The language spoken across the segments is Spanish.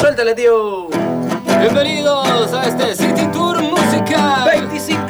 Suéltale, tío. Bienvenidos a este City Tour musical. 25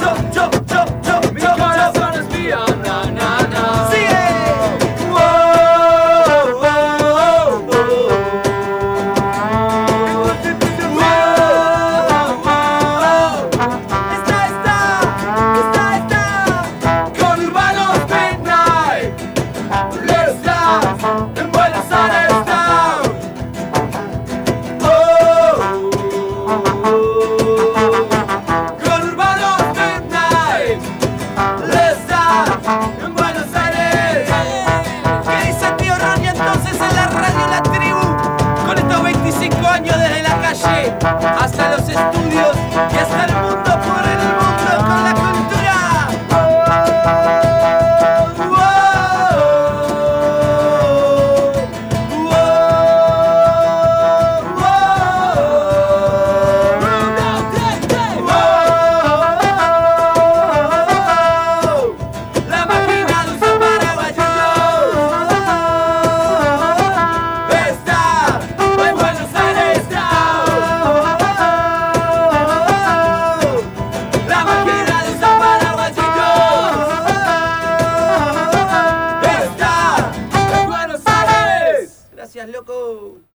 jump, jump. años desde la calle. loco.